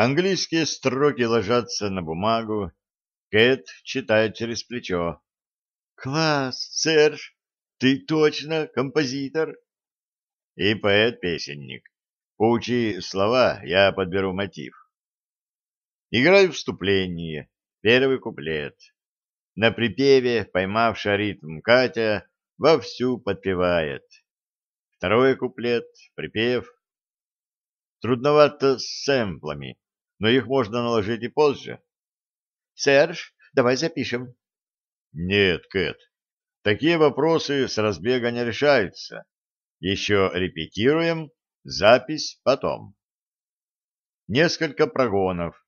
Английские строки ложатся на бумагу. Кэт читает через плечо. «Класс, сэр! Ты точно композитор?» «И поэт-песенник. Поучи слова, я подберу мотив». Играю вступление, первый куплет. На припеве, поймавший ритм Катя, вовсю подпевает. Второй куплет, припев. Трудновато с сэмплами но их можно наложить и позже. Серж, давай запишем. Нет, Кэт, такие вопросы с разбега не решаются. Еще репетируем, запись потом. Несколько прогонов.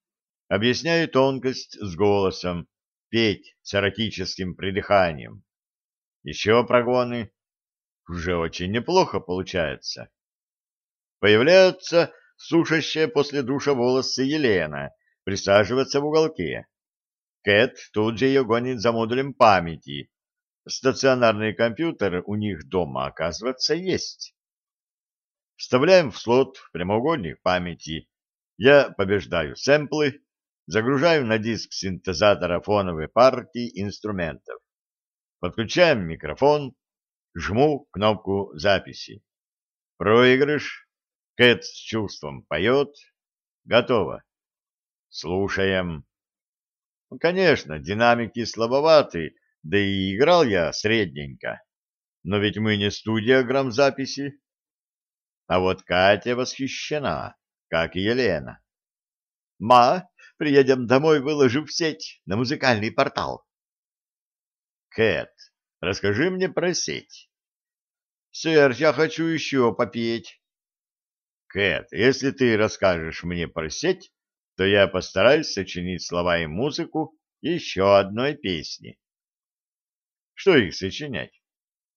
Объясняю тонкость с голосом, петь с эротическим придыханием. Еще прогоны. Уже очень неплохо получается. Появляются сушащая после душа волосы Елена присаживается в уголке. Кэт тут же ее гонит за модулем памяти. Стационарный компьютер у них дома, оказывается, есть. Вставляем в слот прямоугольник памяти. Я побеждаю сэмплы, загружаю на диск синтезатора фоновые партии инструментов. Подключаем микрофон, жму кнопку записи. Проигрыш Кэт с чувством поет. Готово. Слушаем. Ну, конечно, динамики слабоваты, да и играл я средненько. Но ведь мы не студия грамзаписи. А вот Катя восхищена, как и Елена. «Ма, приедем домой, выложу в сеть, на музыкальный портал». «Кэт, расскажи мне про сеть». Сэр, я хочу еще попеть». Кэт, если ты расскажешь мне про сеть, то я постараюсь сочинить слова и музыку еще одной песни. Что их сочинять?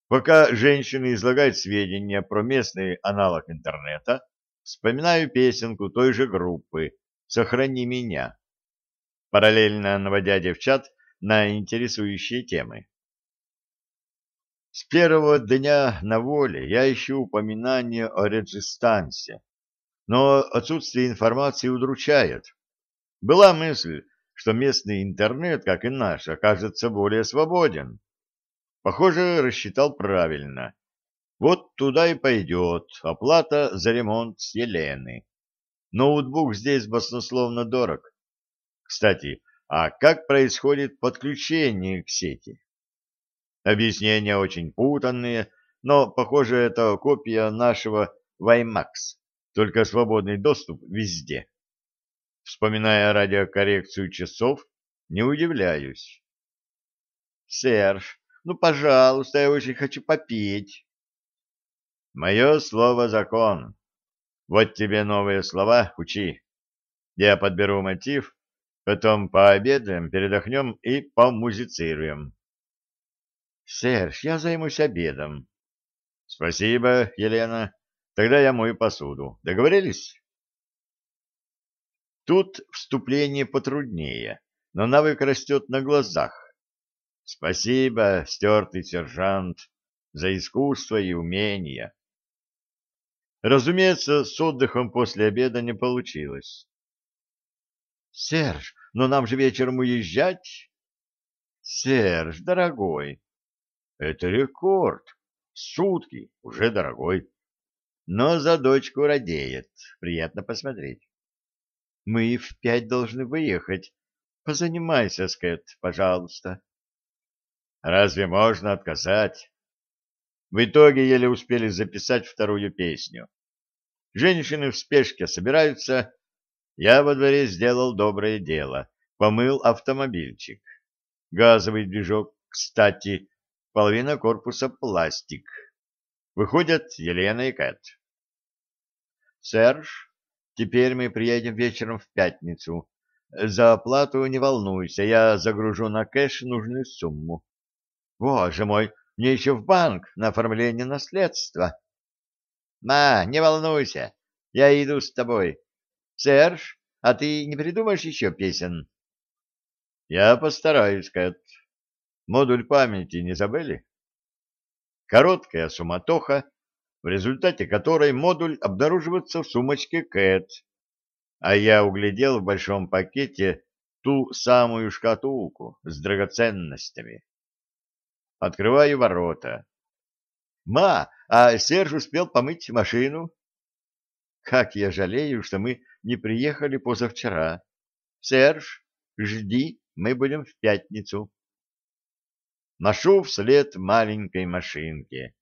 Пока женщины излагают сведения про местный аналог интернета, вспоминаю песенку той же группы «Сохрани меня», параллельно наводя девчат на интересующие темы. С первого дня на воле я ищу упоминание о Реджистансе, но отсутствие информации удручает. Была мысль, что местный интернет, как и наш, окажется более свободен. Похоже, рассчитал правильно. Вот туда и пойдет оплата за ремонт с Елены. Ноутбук здесь баснословно дорог. Кстати, а как происходит подключение к сети? Объяснения очень путанные, но, похоже, это копия нашего Ваймакс, только свободный доступ везде. Вспоминая радиокоррекцию часов, не удивляюсь. «Серж, ну, пожалуйста, я очень хочу попить. «Мое слово — закон. Вот тебе новые слова, учи. Я подберу мотив, потом пообедаем, передохнем и помузицируем». Серж, я займусь обедом. — Спасибо, Елена. Тогда я мою посуду. Договорились? Тут вступление потруднее, но навык растет на глазах. Спасибо, стертый сержант, за искусство и умение. Разумеется, с отдыхом после обеда не получилось. — Серж, но нам же вечером уезжать. — Серж, дорогой, это рекорд. Сутки, уже дорогой. Но за дочку радеет. Приятно посмотреть. Мы в пять должны выехать. Позанимайся, Скэт, пожалуйста. Разве можно отказать? В итоге еле успели записать вторую песню. Женщины в спешке собираются. Я во дворе сделал доброе дело. Помыл автомобильчик. Газовый движок, кстати, половина корпуса пластик. Выходят Елена и Кэт. «Серж, теперь мы приедем вечером в пятницу. За оплату не волнуйся, я загружу на кэш нужную сумму». «Боже мой, мне еще в банк на оформление наследства». «Ма, не волнуйся, я иду с тобой. Серж, а ты не придумаешь еще песен?» «Я постараюсь, Кэт». Модуль памяти не забыли? Короткая суматоха, в результате которой модуль обнаруживается в сумочке Кэт. А я углядел в большом пакете ту самую шкатулку с драгоценностями. Открываю ворота. «Ма, а Серж успел помыть машину?» «Как я жалею, что мы не приехали позавчера. Серж, жди, мы будем в пятницу». Машу вслед маленькой машинке.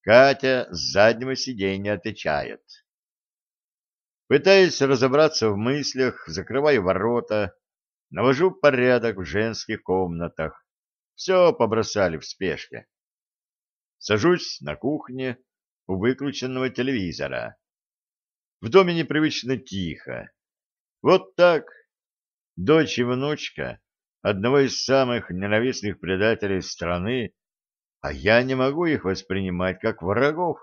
Катя с заднего сиденья отвечает. Пытаясь разобраться в мыслях, закрываю ворота, навожу порядок в женских комнатах. Все побросали в спешке. Сажусь на кухне у выключенного телевизора. В доме непривычно тихо. Вот так. Дочь и внучка одного из самых ненавистных предателей страны, а я не могу их воспринимать как врагов.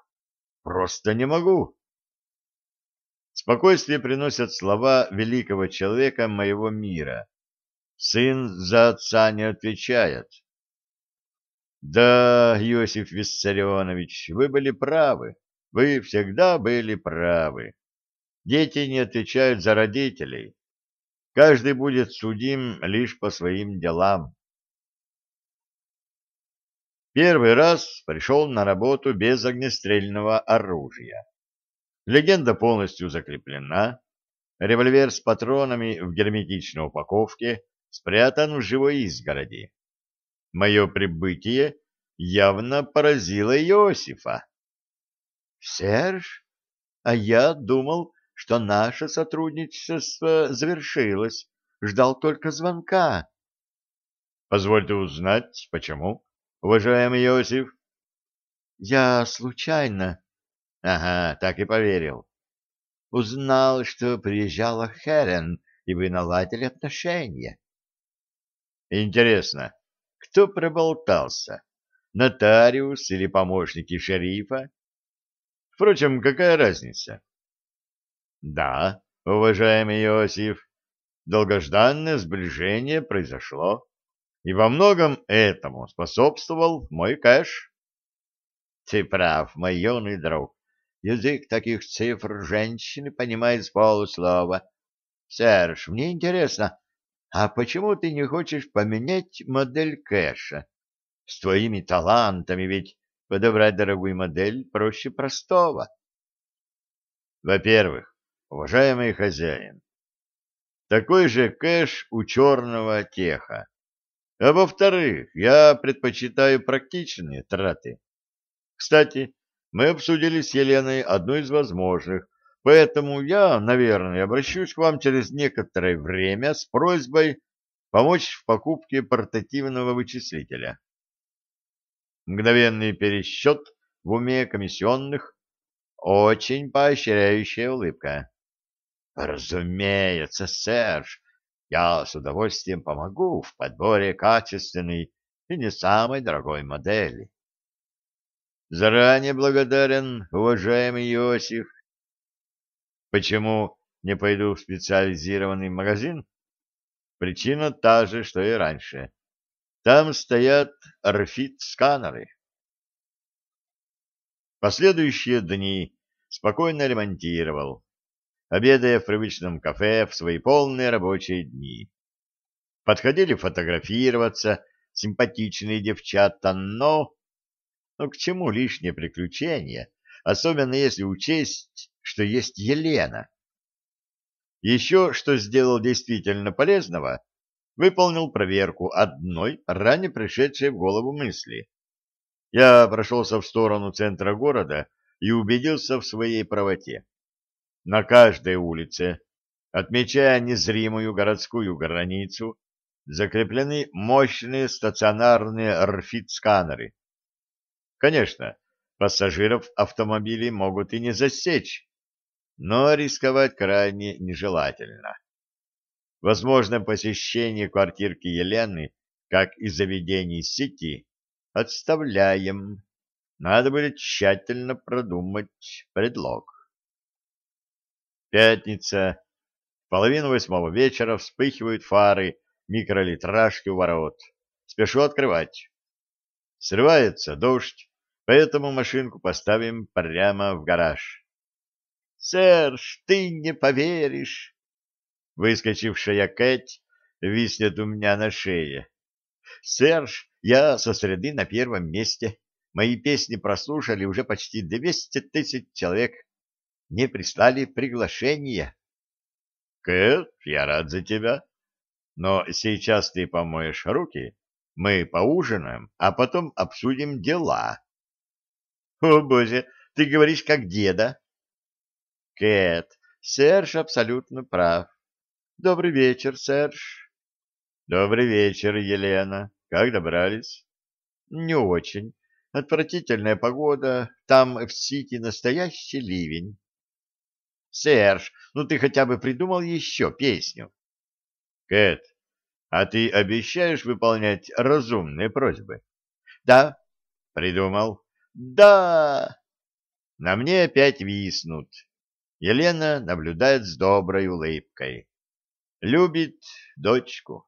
Просто не могу. Спокойствие приносят слова великого человека моего мира. Сын за отца не отвечает. Да, Иосиф Виссарионович, вы были правы. Вы всегда были правы. Дети не отвечают за родителей. Каждый будет судим лишь по своим делам. Первый раз пришел на работу без огнестрельного оружия. Легенда полностью закреплена. Револьвер с патронами в герметичной упаковке спрятан в живой изгороди. Мое прибытие явно поразило Иосифа. — Серж, а я думал, что наше сотрудничество завершилось, ждал только звонка. — Позвольте узнать, почему, уважаемый Иосиф? — Я случайно... — Ага, так и поверил. — Узнал, что приезжала Херен, и вы наладили отношения. — Интересно, кто проболтался? Нотариус или помощники шерифа? Впрочем, какая разница? Да, уважаемый Иосиф, долгожданное сближение произошло, и во многом этому способствовал мой кэш. Ты прав, мой юный друг. Язык таких цифр женщины понимает с полуслова. Серж, мне интересно, а почему ты не хочешь поменять модель кэша? С твоими талантами ведь подобрать дорогую модель проще простого. Во-первых, уважаемый хозяин. Такой же кэш у черного теха. А во-вторых, я предпочитаю практичные траты. Кстати, мы обсудили с Еленой одну из возможных, поэтому я, наверное, обращусь к вам через некоторое время с просьбой помочь в покупке портативного вычислителя. Мгновенный пересчет в уме комиссионных, очень поощряющая улыбка. Разумеется, Серж, я с удовольствием помогу в подборе качественной и не самой дорогой модели. Заранее благодарен, уважаемый Иосиф. Почему не пойду в специализированный магазин? Причина та же, что и раньше. Там стоят рфид-сканеры. Последующие дни спокойно ремонтировал, обедая в привычном кафе в свои полные рабочие дни. Подходили фотографироваться симпатичные девчата, но... Ну, к чему лишнее приключение, особенно если учесть, что есть Елена? Еще что сделал действительно полезного, выполнил проверку одной ранее пришедшей в голову мысли. Я прошелся в сторону центра города и убедился в своей правоте на каждой улице, отмечая незримую городскую границу, закреплены мощные стационарные РФИД-сканеры. Конечно, пассажиров автомобилей могут и не засечь, но рисковать крайне нежелательно. Возможно, посещение квартирки Елены, как и заведений сети, отставляем. Надо будет тщательно продумать предлог. Пятница. В половину восьмого вечера вспыхивают фары микролитражки у ворот. Спешу открывать. Срывается дождь, поэтому машинку поставим прямо в гараж. «Серж, ты не поверишь!» Выскочившая Кэт виснет у меня на шее. «Серж, я со среды на первом месте. Мои песни прослушали уже почти двести тысяч человек. Мне прислали приглашения. — Кэт, я рад за тебя. Но сейчас ты помоешь руки, мы поужинаем, а потом обсудим дела. — О, боже, ты говоришь как деда. — Кэт, Серж абсолютно прав. Добрый вечер, Серж. Добрый вечер, Елена. Как добрались? Не очень. Отвратительная погода. Там в Сити настоящий ливень. Серж, ну ты хотя бы придумал еще песню. Кэт, а ты обещаешь выполнять разумные просьбы? Да, придумал. Да! На мне опять виснут. Елена наблюдает с доброй улыбкой. Любит дочку.